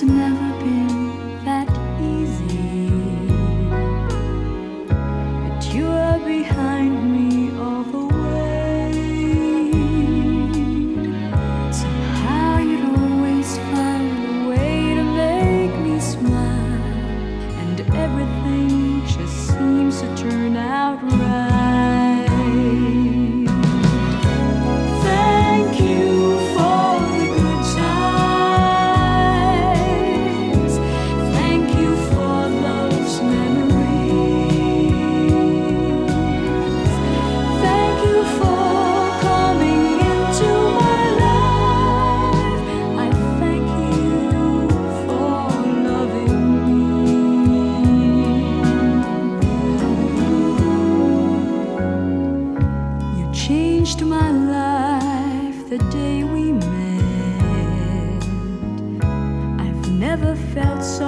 It's never been that easy. But you are behind me all the way. Somehow you'd always find a way to make me smile. And everything just seems to turn out right. Changed my life the day we met. I've never felt so.